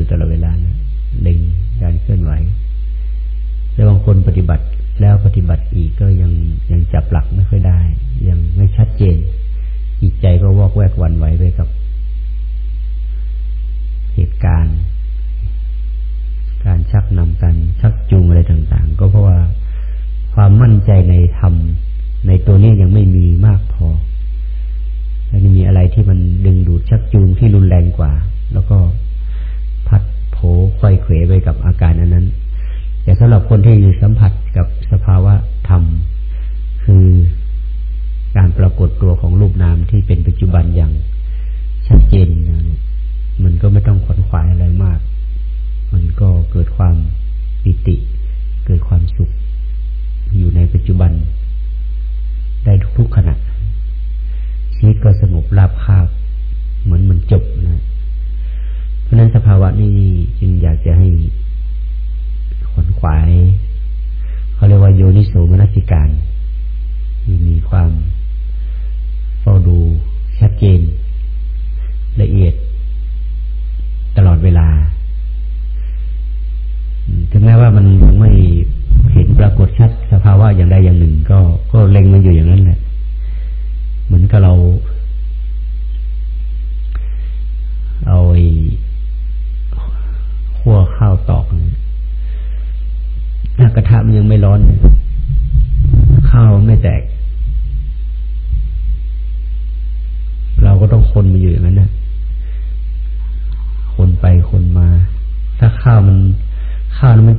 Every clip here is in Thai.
อยู่ตลอดเวลานะเล็งการเคลื่อนไหว แต่บางคนปฏิบัติแล้วปฏิบัติอีกก็ยังยังจับหลักไม่ค่อยได้ ยังไม่ชัดเจนจิตใจก็วอกแวกวันไหวไปกับ เหตุการณ์ การชักนำกันชักจูงอะไรต่าง ๆ ก็เพราะว่าความมั่นใจในธรรมในตัวนี้ยังไม่มีมากพอแล้วมีอะไรที่มันดึงดูดชักจูงที่รุนแรงกว่า แล้วก็ โผค่อยเขวไปกับอาการอันนั้นแต่สำหรับคนที่สัมผัสกับสภาวะธรรม คือการปรากฏตัวของรูปนามที่เป็นปัจจุบันอย่างชัดเจน มันก็ไม่ต้องขวนขวายอะไรมาก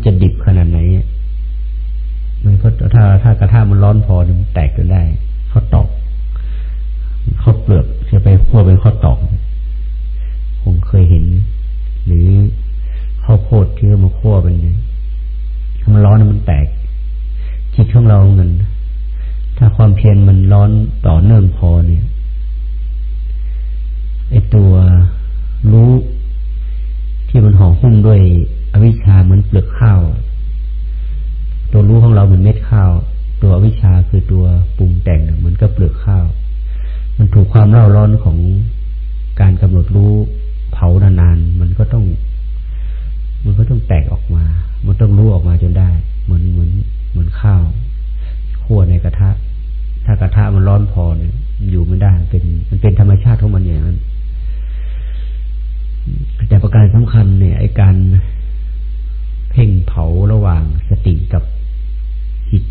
จะดิบขนาดไหนมันก็ถ้าถ้ากระทะมันร้อนพอมันแตกจนได้เขาตอกข้าวเปลือกจะไปคั่วเป็นข้าวตอกคงเคยเห็น หรือข้าวโพดที่มาคั่วเป็นถ้ามันร้อนมันแตก จิตของเราเงินถ้าความเพียรมันร้อนต่อเนื่องพอเนี่ยไอตัวรู้ที่มันห่อหุ้มด้วย วิชชาเหมือนเปลือกข้าว ตัวรู้ของเราเหมือนเม็ดข้าว ตัวอวิชชาคือตัวปรุงแต่งเหมือนกับเปลือกข้าว มันถูกความเล่าร้อนของการกำหนดรู้เผานานๆมันก็ต้อง มันก็ต้องแตกออกมา มันต้องรู้ออกมาจนได้ เหมือนเหมือนเหมือนข้าวคั่วในกระทะ ถ้ากระทะมันร้อนพอเนี่ยอยู่ไม่ได้เป็น มันเป็นธรรมชาติของมันอย่างนั้นแต่ประการสำคัญเนี่ยไอการ เพ่งเผาระหว่างสติกับจิต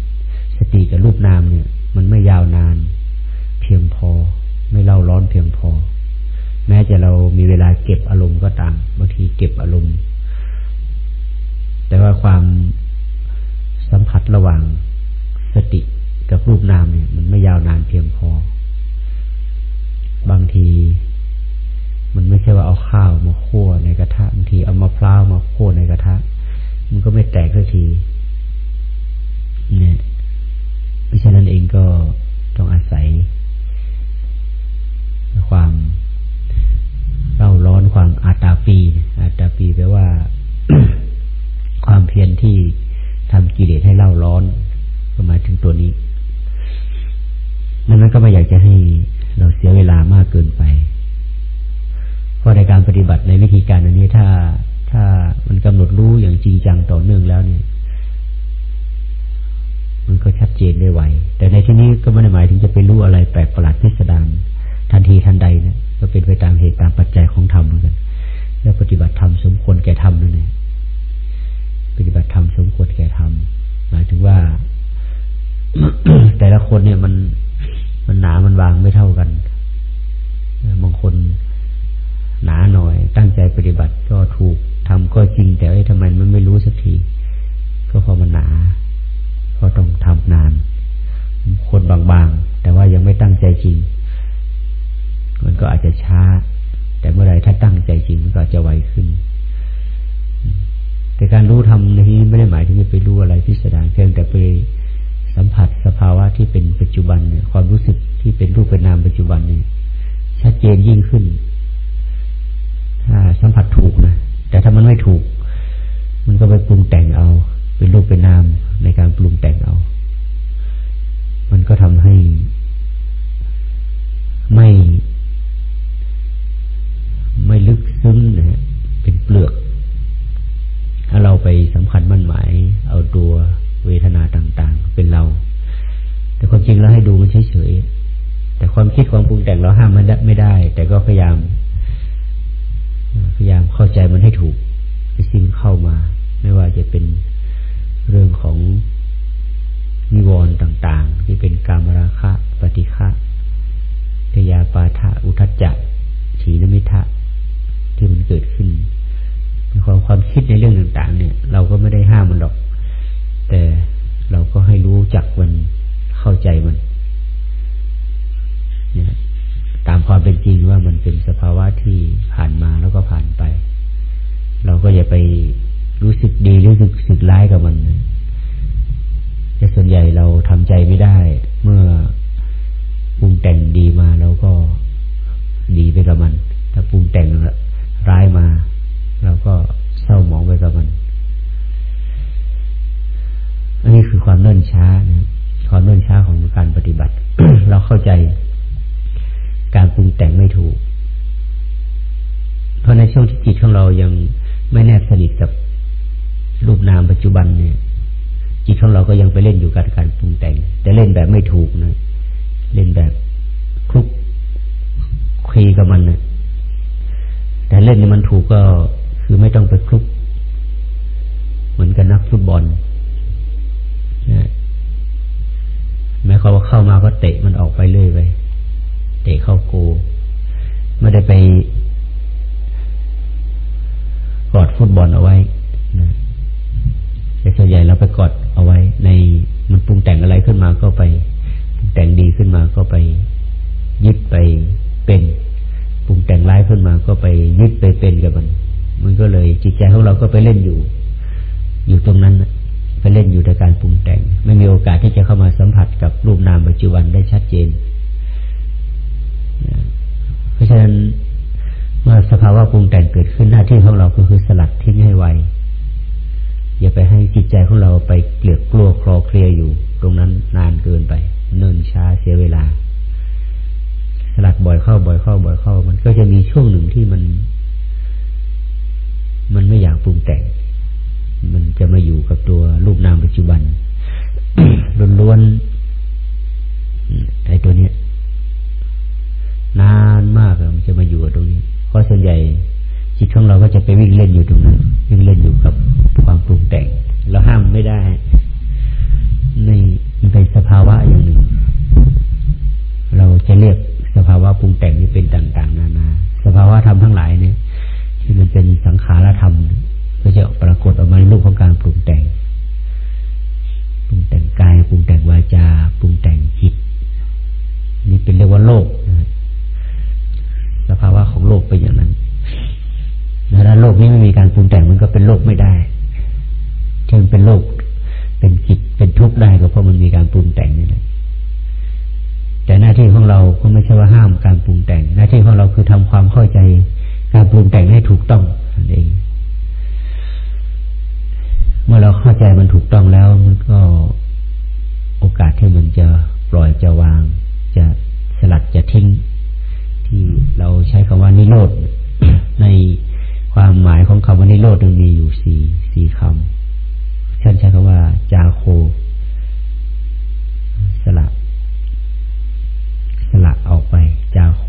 สติกับรูปนามเนี่ย มันไม่ยาวนาน เพียงพอ ไม่เล่าร้อนเพียงพอ แม้จะเรามีเวลาเก็บอารมณ์ก็ตามบางทีเก็บอารมณ์ แต่ว่าความสัมผัสระหว่างสติกับรูปนามเนี่ย มันไม่ยาวนานเพียงพอ บางทีมันไม่ใช่ว่าเอาข้าวมาคั่วในกระทะบางทีเอามะพร้าวมาคั่วในกระทะ มันก็ไม่แตกสักทีเนี่ยเพราะฉะนั้นเองก็ต้องอาศัย ความเร่าร้อนความอาตาปี อาตาปีแปลว่า ความเพียรที่ทำกิเลสให้เล่าร้อนก็หมายถึงตัวนี้ดังนั้นก็ไม่อยากจะให้เราเสียเวลามากเกินไป เพราะในการปฏิบัติในวิธีการอันนี้ถ้า ถ้ามันกำหนดรู้อย่างจริงจังต่อเนื่องแล้วเนี่ยมันก็ชัดเจนได้ไวแต่ในที่นี้ก็ไม่ได้หมายถึงจะไปรู้อะไรแปลกประหลาดพิสดารทันทีทันใดนะก็เป็นไปตามเหตุตามปัจจัยของธรรมเหมือนกันแล้วปฏิบัติธรรมสมควรแก่ธรรมนั่นเองปฏิบัติธรรมสมควรแก่ธรรมหมายถึงว่า แต่ละคนเนี่ยมันมันหนามันวางไม่เท่ากันบางคนหนาหน่อยตั้งใจปฏิบัติก็ถูก ทำก็จริงแต่ไอ้ทำไมมันไม่รู้สักที ก็เพราะมันหนาก็ต้องทำนาน คนบางๆ แต่ว่ายังไม่ตั้งใจจริง มันก็อาจจะช้า แต่เมื่อไรถ้าตั้งใจจริงมันก็จะไวขึ้น แต่การรู้ทำในนี้ไม่ได้หมายถึงไปรู้อะไรพิสดารเพียงแต่ไปสัมผัสสภาวะที่เป็นปัจจุบันเนี่ย ความรู้สึกที่เป็นรูปเป็นนามปัจจุบันเนี่ยชัดเจนยิ่งขึ้น ถ้าสัมผัสถูกนะ แต่ถ้ามันไม่ถูก มันก็ไปปรุงแต่งเอา เป็นรูปเป็นนามในการปรุงแต่งเอา มันก็ทำให้ไม่ ไม่ลึกซึ้งนะเป็นเปลือก ถ้าเราไปสำคัญมั่นหมาย เอาตัวเวทนาต่างๆ เป็นเรา แต่ความจริงแล้วให้ดูมันเฉยๆแต่ความคิดความปรุงแต่งเราห้ามมันไม่ได้ แต่ก็พยายาม พยายามเข้าใจมันให้ถูกไอ้สิ่งเข้ามา ไม่ว่าจะเป็นเรื่องของนิวรณ์ต่างๆ ที่เป็นกามราคะ ปฏิฆะทยาปาทะอุทัจจะถีนมิทะที่มันเกิดขึ้นในความความคิดในเรื่องต่าง ๆ เนี่ย เราก็ไม่ได้ห้ามมันหรอก แต่เราก็ให้รู้จักมันเข้าใจมันเนี่ย ตามความเป็นจริงว่ามันเป็นสภาวะที่ผ่านมาแล้วก็ผ่านไป เราก็อย่าไปรู้สึกดีรู้สึกสึกร้ายกับมันแต่ส่วนใหญ่เราทำใจไม่ได้ เมื่อปรุงแต่งดีมาแล้วก็ จจุบันเนี่ยจิตของเราก็ยังไปเล่นอยู่กับการปรุงแต่ง แต่เล่นแบบไม่ถูกนะ เล่นแบบคลุกคีกับมันนะแต่เล่นนี่มันถูกก็คือไม่ต้องไปคลุก เหมือนกับนักฟุตบอลนะแม้เขาว่าเข้ามาก็เตะมันออกไปเรื่อยไป เตะเข้าโก ไม่ได้ไป ยึดไปเป็นปรุงแต่งร้ายขึ้นมาก็ไปยึดไปเป็นกับมัน มันก็เลยจิตใจของเราก็ไปเล่นอยู่ อยู่ตรงนั้นไปเล่นอยู่ในการปรุงแต่ง ไม่มีโอกาสที่จะเข้ามาสัมผัสกับรูปนามปัจจุบันได้ชัดเจน เพราะฉะนั้นเมื่อสภาวะปรุงแต่งเกิดขึ้นหน้าที่ของเราก็คือสลัดทิ้งให้ไวอย่าไปให้จิตใจของเราไปเกลียดกลัวคลอเคลียอยู่ ตรงนั้นนานเกินไป เนิ่นช้าเสียเวลา สลัดบ่อยเข้าบ่อยเข้าบ่อยเข้า มันก็จะมีช่วงหนึ่งที่มัน มันไม่อยากปรุงแต่ง มันจะมาอยู่กับตัวรูปนามปัจจุบันล้วนๆไอ้ตัวเนี้ยนานมากมันจะมาอยู่กับตรงนี้เพราะส่วนใหญ่จิตของเราก็จะไปวิ่งเล่นอยู่ตรงนั้นวิ่งเล่นอยู่กับความปรุงแต่งเราห้ามไม่ได้ในเป็นสภาวะอย่าง เป็นต่าง ๆ นานา สภาวะธรรมทั้งหลายเนี่ย ที่มันเป็นสังขารธรรมก็จะปรากฏออกมาในรูปของการปรุงแต่ง ปรุงแต่งกาย ปรุงแต่งวาจา ปรุงแต่งจิต นี่เป็นเรียกว่าโลกนะสภาวะของโลกเป็นอย่างนั้นแล้วโลกนี้ไม่มีการปรุงแต่งมันก็เป็นโลกไม่ได้ที่มันเป็นโลก เป็นจิต เป็นทุกข์ได้ก็เพราะมันมีการปรุงแต่งนี่แหละ แต่หน้าที่ของเราก็ไม่ใช่ว่าห้ามการปรุงแต่ง หน้าที่ของเราคือทำความเข้าใจการปรุงแต่งให้ถูกต้องนั่นเอง เมื่อเราเข้าใจมันถูกต้องแล้วมันก็โอกาสที่มันจะปล่อยจะวาง จะสลัดจะทิ้ง ที่เราใช้คำว่านิโรธในความหมายของคำว่านิโรธมันมีอยู่สี่สี่คำท่านใช้คำว่า จาโค สละ สละออกไป จาโค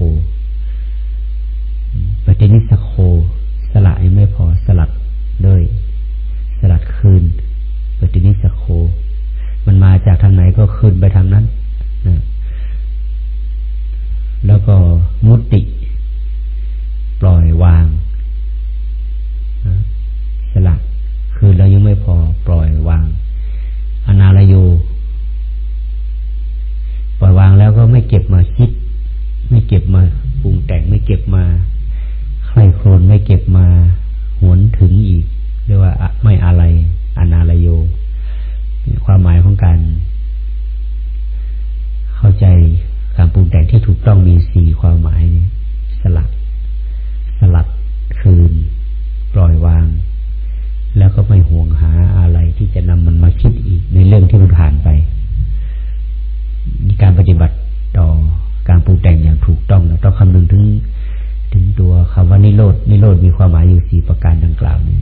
หมายอยู่สี่ประการดังกล่าวนี้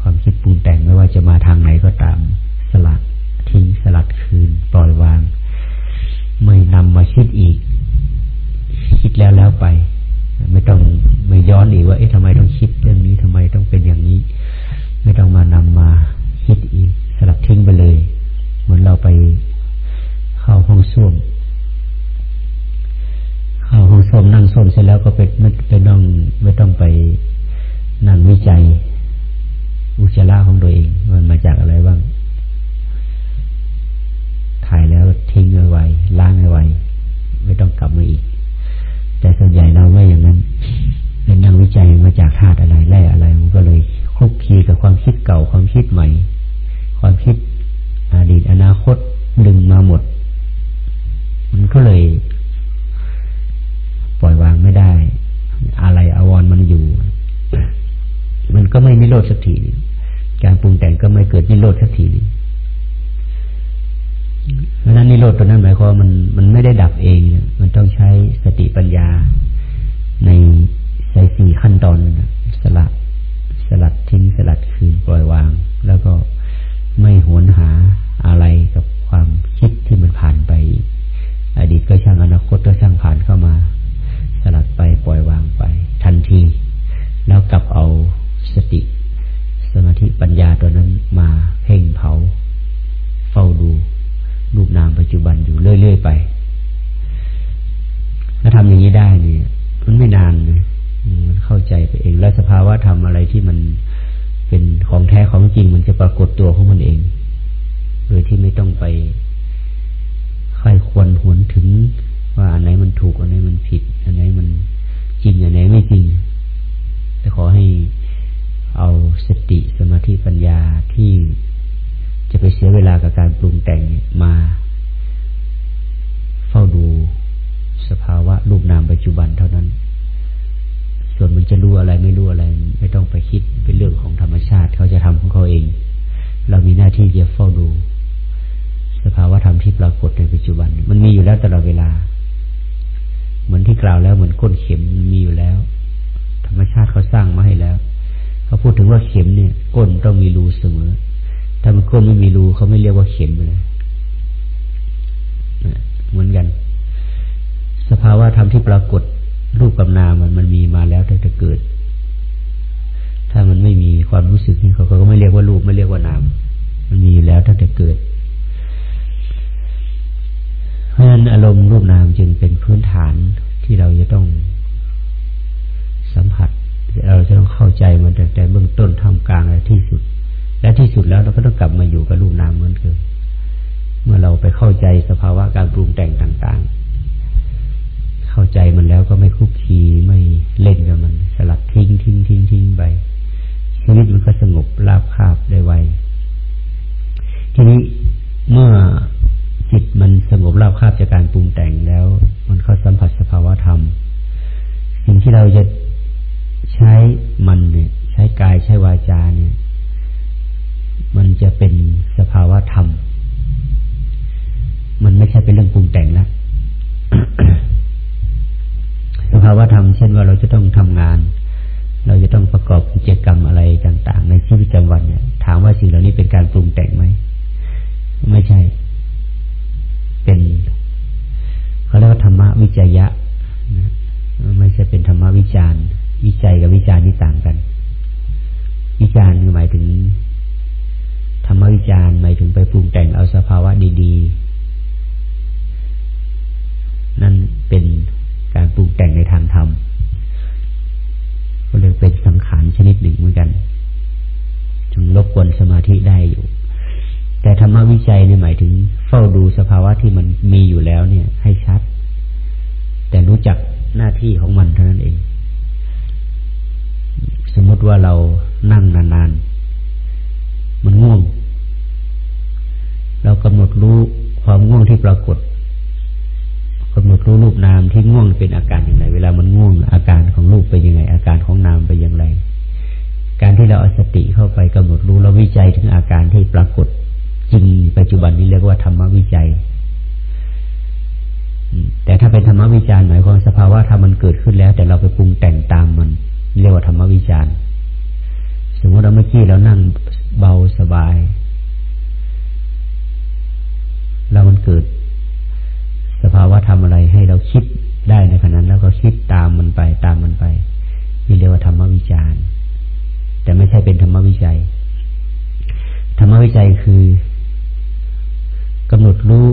ความคิดปรุงแต่งไม่ว่าจะมาทางไหนก็ตาม สลัดทิ้งสลัดคืน ปล่อยวาง ไม่นำมาคิดอีก คิดแล้วแล้วไป ไม่ต้องไม่ย้อนอีกว่าเอ๊ะทำไมต้องคิดเรื่องนี้ทำไมต้องเป็นอย่างนี้ ไม่ต้องมานำมาคิดอีก สลับทิ้งไปเลย เหมือนเราไปเข้าห้องส้วมเข้าห้องส้วมนั่งส้วมเสร็จแล้วก็ไปไม่ ไม่ต้องไปนั่งวิจัย อุจจาระของตัวเอง มันมาจากอะไรบ้าง ถ่ายแล้วทิ้งเอาไว้ล้างเอาไว้ไม่ต้องกลับมาอีก แต่ส่วนใหญ่เราไม่อย่างนั้นเป็นนักวิจัยมาจากธาตุอะไรแร่อะไรมันก็เลยคุกคีกับความคิดเก่าความคิดใหม่ ความคิดอดีตอนาคตดึงมาหมด มันก็เลย ก็ไม่มิโลดสักทีการปรุงแต่งก็ไม่เกิดนิโรธสักทีนึงเพราะนั้นนิโรธตัวนั้นหมายความมันมันไม่ได้ดับเอง มันต้องใช้สติปัญญาในใส่สี่ขั้นตอนสลัดสลัดทิ้งสลัดคืนปล่อยวาง แล้วก็ไม่หวนหา สติสมาธิปัญญาที่จะไปเสียเวลากับการปรุงแต่งมาเฝ้าดูสภาวะรูปนามปัจจุบันเท่านั้น ส่วนมันจะรู้อะไรไม่รู้อะไร ไม่ต้องไปคิดเป็นเรื่องของธรรมชาติ เขาจะทำของเขาเอง เรามีหน้าที่จะเฝ้าดู สภาวะธรรมที่ปรากฏในปัจจุบัน มันมีอยู่แล้วตลอดเวลา เหมือนที่กล่าวแล้วเหมือนก้นเข็มมันมีอยู่แล้ว ธรรมชาติเขาสร้างมาให้แล้ว เขาพูดถึงว่าเข็มเนี่ยก้นต้องมีรูเสมอ ถ้ามันก้นไม่มีรูเขาไม่เรียกว่าเข็มเลยเหมือนกัน สภาวะธรรมที่ปรากฏรูปกับนามมันมันมีมาแล้วตั้งแต่เกิด ถ้ามันไม่มีความรู้สึกนี่เขาก็ไม่เรียกว่ารูปไม่เรียกว่านาม มันมีแล้วตั้งแต่เกิด เพราะฉะนั้นอารมณ์รูปนามจึงเป็นพื้นฐานที่เราจะต้องสัมผัส เราจะต้องเข้าใจมันแต่แต่เบื้องต้นทำกลางและที่สุด และที่สุดแล้วเราก็ต้องกลับมาอยู่กับรูปนามเหมือนเดิมเมื่อเราไปเข้าใจสภาวะการปรุงแต่งต่างๆ เข้าใจมันแล้วก็ไม่คุกคีไม่เล่นกับมัน สลัดทิ้งทิ้งทิ้งทิ้งไปชีวิตมันก็สงบราบคาบได้ไวทีนี้เมื่อจิตมันสงบราบคาบจากการปรุงแต่งแล้ว มันเข้าสัมผัสสภาวะธรรม สิ่งที่เราจะ ใช้มันเนี่ย ใช้กายใช้วาจาเนี่ย มันจะเป็นสภาวะธรรม มันไม่ใช่เป็นเรื่องปรุงแต่งแล้วสภาวะธรรมเช่นว่าเราจะต้องทำงาน เราจะต้องประกอบกิจกรรมอะไรต่าง ๆ ในชีวิตประจำวันเนี่ย ถามว่าสิ่งเหล่านี้เป็นการปรุงแต่งไหมไม่ใช่ เป็นเขาเรียกว่าธรรมวิจยะนะไม่ใช่เป็นธรรมวิจาร วิจัยกับวิจารณ์นี่ต่างกัน วิจารคือหมายถึงธรรมวิจารณ์หมายถึงไปปรุงแต่งเอาสภาวะดีๆ นั่นเป็นการปรุงแต่งในทางธรรมก็เลยเป็นสังขารชนิดหนึ่งเหมือนกันจึงรบกวนสมาธิได้อยู่ แต่ธรรมวิจัยเนี่ยหมายถึง เฝ้าดูสภาวะที่มันมีอยู่แล้วเนี่ย ให้ชัด แต่รู้จักหน้าที่ของมันเท่านั้นเอง สมมติว่าเรานั่งนานๆ มันง่วง เรากำหนดรู้ความง่วงที่ปรากฏกำหนดรู้รูปนามที่ง่วงเป็นอาการอย่างไร เวลามันง่วง อาการของรูปเป็นยังไง อาการของนามเป็นอย่างไร การที่เราเอาสติเข้าไปกำหนดรู้เราวิจัยถึงอาการที่ปรากฏจริงปัจจุบันนี้เรียกว่าธรรมวิจัย แต่ถ้าเป็นธรรมวิจารณ์หมายความสภาวะธรรมมันเกิดขึ้นแล้ว แต่เราไปปรุงแต่งตามมัน เรียกว่าธรรมวิจารณ์ สมมติเราเมื่อกี้เรานั่งเบาสบายแล้วมันเกิด สภาวะทำอะไรใขนาคิดได้ในั้นแล้วก็คิดตามมันไป ตามมันไป นี่เรียกว่าธรรมวิจารณ์ แต่ไม่ใช่เป็นธรรมวิจัย ธรรมวิจัยคือกำหนดรู้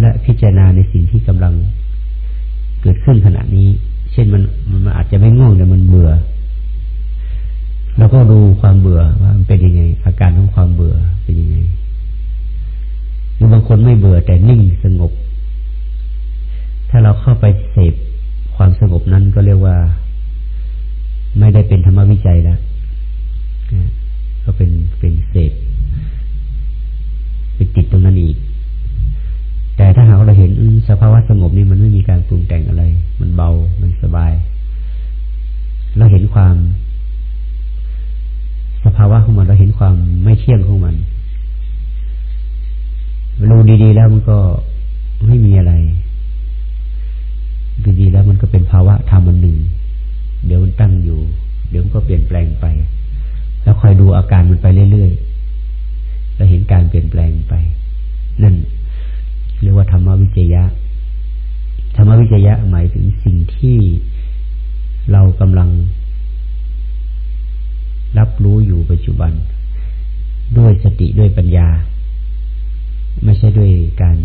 และพิจารณาในสิ่งที่กำลังเกิดขึ้นขณะนี้ เช่นมันมันอาจจะไม่ง่วงแต่มันเบื่อ เราก็ดูความเบื่อว่ามันเป็นยังไง อาการของความเบื่อเป็นยังไงหรือบางคนไม่เบื่อแต่นิ่งสงบ ถ้าเราเข้าไปเสพความสงบนั้นก็เรียกว่า ไม่ได้เป็นธรรมวิจัยแล้วก็เป็นเป็นเสพไปติดตรงนั้นอีก แต่ถ้าหากเราเห็นสภาวะสงบนี่มันไม่มีการปรุงแต่งอะไร เที่ยงของมันรู้ดีๆแล้วมันก็ไม่มีอะไรดีๆแล้วมันก็เป็นภาวะธรรมอันหนึ่ง เดี๋ยวมันตั้งอยู่ เดี๋ยวมันก็เปลี่ยนแปลงไป แล้วคอยดูอาการมันไปเรื่อยๆเราเห็นการเปลี่ยนแปลงไป นั่นเรียกว่าธรรมวิจยะ ธรรมวิจยะหมายถึงสิ่งที่เรากำลัง รับรู้อยู่ปัจจุบัน ติด้วยปัญญา ไม่ใช่ด้วยการ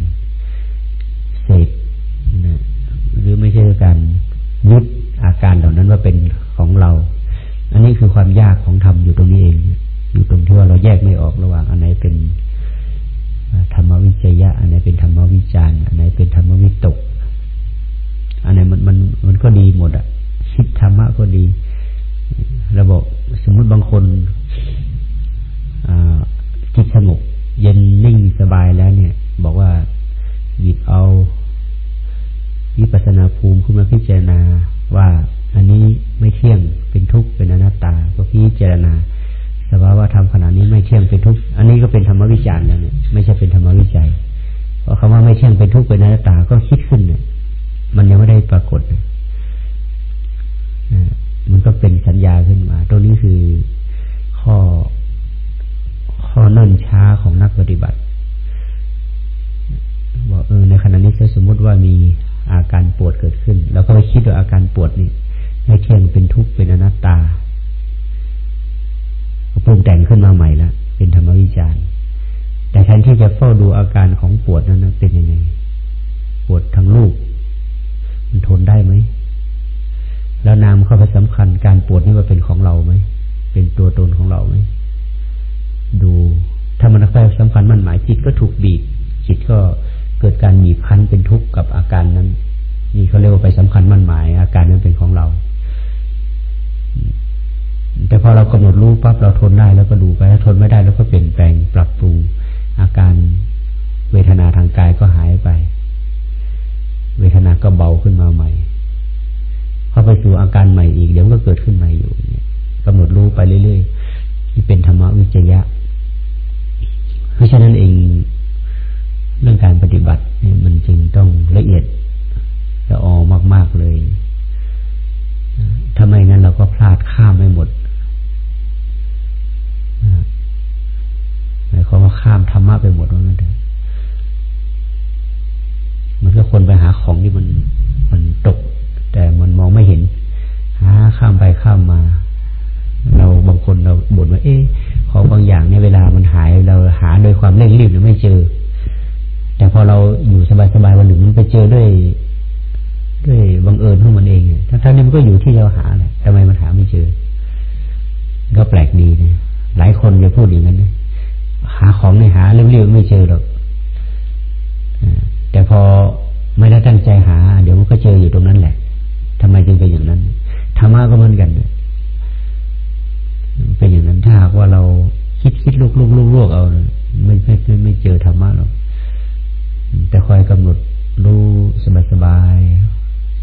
เสพนะหรือไม่ใช่ด้วยการยึดอาการเหล่านั้นว่าเป็นของเรา อันนี้คือความยากของธรรมอยู่ตรงนี้เอง อยู่ตรงที่ว่าเราแยกไม่ออกระหว่างอันไหนเป็นธรรมวิจยะ อันไหนเป็นธรรมวิจารอันไหนเป็นธรรมวิตก อันไหนมันมันมันก็ดีหมดอะคิดธรรมะก็ดีเราบอกสมมุติบางคน จิตสงบเย็นนิ่งสบายแล้วเนี่ย บอกว่าหยิบเอาวิปัสนาภูมิขึ้นมาพิจารณาว่าอันนี้ไม่เที่ยงเป็นทุกข์เป็นอนัตตาก็พิจารณาสภาวะธรรมขนาดนี้ไม่เที่ยงเป็นทุกข์อันนี้ก็เป็นธรรมวิจารณ์แล้วเนี่ยไม่ใช่เป็นธรรมวิจัย เพราะคำว่าไม่เที่ยงเป็นทุกข์เป็นอนัตตาก็คิดขึ้นเนี่ย มันยังไม่ได้ปรากฏมันก็เป็นสัญญาขึ้นมา ตัวนี้คือข้อ ข้อเนิ่นช้าของนักปฏิบัติบอกเออในขณะนี้ถ้าสมมติว่ามีอาการปวดเกิดขึ้นแล้วก็ไปคิดว่าอาการปวดนี่ไม่เที่ยงเป็นทุกข์เป็นอนัตตาปรุงแต่งขึ้นมาใหม่ล้วเป็นธรรมวิจารณ์แต่แทนที่จะเฝ้าดูอาการของปวดนั้นเป็นยังไง ปวดทั้งลูก มันทนได้ไหม แล้วนามเข้าไปสำคัญการปวดนี่ว่าเป็นของเราไหม เป็นตัวตนของเราไหม มั่นหมายจิตก็ถูกบีบจิตก็เกิดการบีบคั้นเป็นทุกข์กับอาการนั้นนี่เขาเรียกว่าไปสำคัญมั่นหมาย อาการนั้นเป็นของเรา แต่พอเรากำหนดรู้ปั๊บเราทนได้แล้วก็ดูไปถ้าทนไม่ได้แล้วก็เปลี่ยนแปลงปรับปรุง อาการเวทนาทางกายก็หายไป เวทนาก็เบาขึ้นมาใหม่พอไปสู่อาการใหม่อีกเดี๋ยวก็เกิดขึ้นใหม่อยู่เนี่ยกำหนดรู้ไปเรื่อยๆที่เป็นธรรมวิจยะ เพราะฉะนั้นเองเรื่องการปฏิบัติเนี่ยมันจึงต้องละเอียดละออมาก ๆเลยทำไมงั้นเราก็พลาดข้ามไม่หมดหมายความว่าข้ามธรรมะไปหมดว่างั้นเถอะมันก็คนไปหาของที่มันมันตก แต่มันมองไม่เห็น หาข้ามไปข้ามมา เราบางคนเราบ่นว่า เอ๊ะ ของบางอย่างเนี่ยเวลามันหายเราหาโดยความเร่งรีบหรือไม่เจอ แต่พอเราอยู่สบายๆวันหนึ่งมันไปเจอด้วย ด้วยบังเอิญของมันเองทั้งๆนี้มันก็อยู่ที่เราหาแหละทำไมมันหาไม่เจอ ก็แปลกดีนะหลายคนจะพูดอย่างนั้นนะหาของในหาเร็วๆไม่เจอหรอกแต่พอไม่ได้ตั้งใจหา เดี๋ยวมันก็เจออยู่ตรงนั้นแหละทำไมจึงเป็นอย่างนั้นธรรมะก็เหมือนกัน เป็นอย่างนั้นถ้าหากว่าเราคิดคิดลุกลุกลุกลุกเอาไม่ไม่ไม่เจอธรรมะหรอกแต่คอยกำหนดรู้สบายสบาย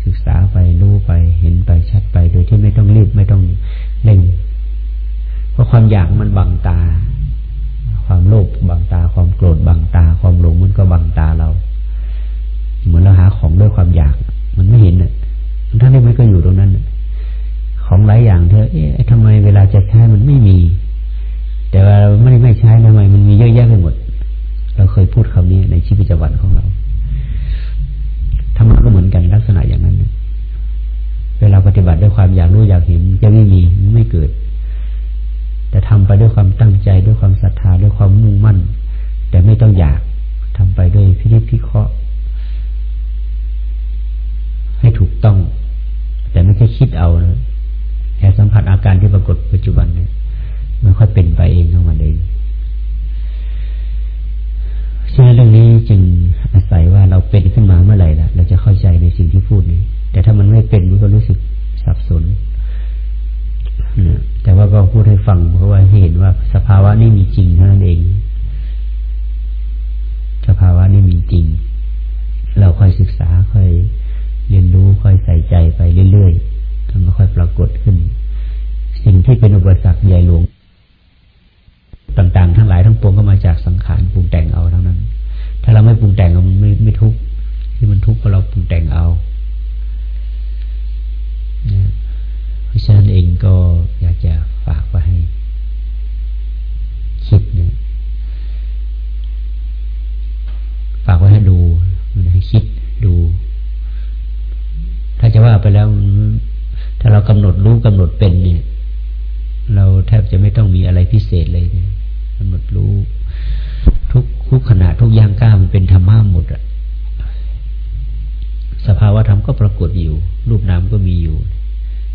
ศึกษาไปรู้ไปเห็นไปชัดไป โดยที่ไม่ต้องรีบไม่ต้องเร่งเพราะความอยากมันบังตา ความโลภบังตา ความโกรธบังตา ความหลงมันก็บังตาเรา เหมือนเราหาของด้วยความอยาก มันไม่เห็นเน่ยทั้งนี้มันก็อยู่ตรงนั้น ของหลายอย่างเธอเอ๊ะทำไมเวลาจะใช้มันไม่มี แต่ว่าไม่ไม่ใช้ทำไมมันมีเยอะแยะไปหมด เราเคยพูดคำนี้ในชีวิตประจำวันของเราธรรมะก็เหมือนกันลักษณะอย่างนั้น เวลาปฏิบัติด้วยความอยากรู้อยากเห็นจะไม่มีไม่เกิด แต่ทำไปด้วยความตั้งใจด้วยความศรัทธาด้วยความมุ่งมั่น การที่ปรากฏปัจจุบันเนี่ยมันค่อยเป็นไปเองของมันเองฉะนั้นเรื่องนี้จึงอาศัยว่าเราเป็นขึ้นมาเมื่อไหร่ล่ะ เราจะเข้าใจในสิ่งที่พูดนี้ แต่ถ้ามันไม่เป็นมันก็รู้สึกสับสนแต่ว่าก็พูดให้ฟังเพราะว่าเห็นว่าสภาวะนี้มีจริงเท่านั้นเอง สภาวะนี้มีจริง เราค่อยศึกษาค่อยเรียนรู้ค่อยใส่ใจไปเรื่อยๆมันค่อยปรากฏขึ้น สิ่งที่เป็นอุปสรรคใหญ่หลวง ต่าง ๆ ทั้งหลายทั้งปวงก็มาจากสังขารปรุงแต่งเอาทั้งนั้น ถ้าเราไม่ปรุงแต่งมันไม่ไม่ทุกข์ที่มันทุกข์เพราะเราปรุงแต่งเอาเพราะฉะนั้นเองก็อยากจะฝากไว้ให้คิดเนี่ยฝากไว้ให้ดูให้คิดดู ถ้าจะว่าไปแล้ว ถ้าเรากำหนดรู้กำหนดเป็นเนี่ย บจะไม่ต้องมีอะไรพิเศษเลยเนี่ยกำหนดรู้ ทุกทุกขณะทุกย่างก้าวมันเป็นธรรมะหมดอะสภาวะธรรมก็ปรากฏอยู่ รูปนามก็มีอยู่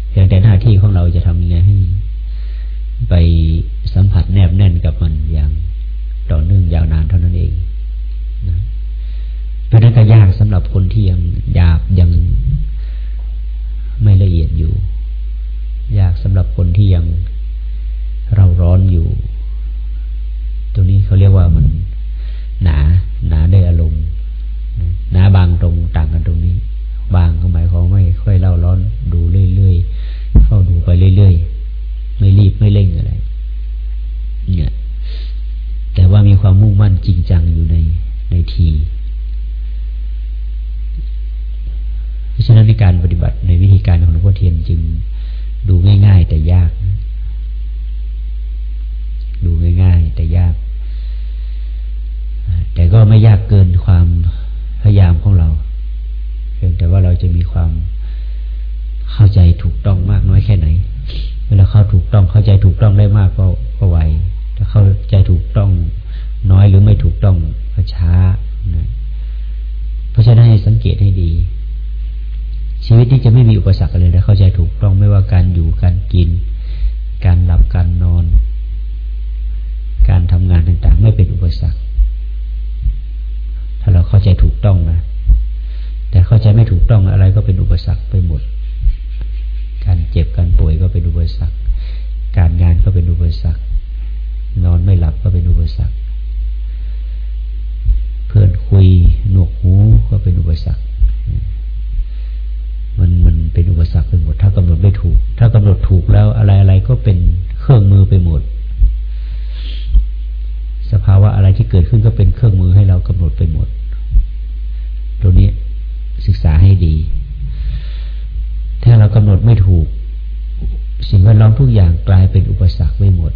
เพียงแต่หน้าที่ของเราจะทำยังไงให้ ไปสัมผัสแนบแน่นกับมันอย่างต่อเนื่องยาวนานเท่านั้นเองนะเพราะนั้นก็ยากสำหรับคนที่ยังหยาบยังไม่ละเอียดอยู่ ยากสำหรับคนที่ยัง แต่ก็ไม่ยากเกินความพยายามของเราเพียงแต่ว่าเราจะมีความเข้าใจถูกต้องมากน้อยแค่ไหน เวลาเข้าถูกต้องเข้าใจถูกต้องได้มากก็ก็ไวถ้าเข้าใจถูกต้องน้อยหรือไม่ถูกต้องก็ช้านะเพราะฉะนั้นให้สังเกตให้ดี ชีวิตนี้จะไม่มีอุปสรรคอะไรถ้าเข้าใจถูกต้องไม่ว่าการอยู่การกิน การหลับการนอน การทำงานต่างๆ ไม่เป็นอุปสรรคาเราเข้าใจถูกต้องนะแต่เข้าใจไม่ถูกต้องอะไรก็เป็นอุปสรรคไปหมด การเจ็บการป่วยก็เป็นอุปสรรค การงานก็เป็นอุปสรรคนอนไม่หลับก็เป็นอุปสรรค เพื่อนคุยหนวกหูก็เป็นอุปสรรค มันมันเป็นอุปสรรคไปหมด ถ้ากำหนดไม่ถูก ถ้ากำหนดถูกแล้วอะไรอะไรก็เป็นเครื่องมือไปหมด สภาวะอะไรที่เกิดขึ้นก็เป็นเครื่องมือให้เรากำหนดไปหมด ตัวนี้ศึกษาให้ดี ถ้าเรากำหนดไม่ถูก สิ่งแวดล้อมทุกอย่างกลายเป็นอุปสรรคไม่หมด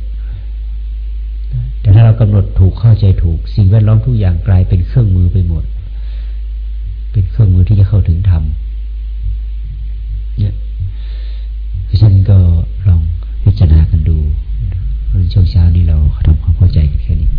แต่ถ้าเรากำหนดถูกเข้าใจถูก สิ่งแวดล้อมทุกอย่างกลายเป็นเครื่องมือไปหมด เป็นเครื่องมือที่จะเข้าถึงธรรมเนี่ยฉันก็ลองพิจารณากันดูในช่วงเช้านี้เราทำความเข้าใจกันแค่นี้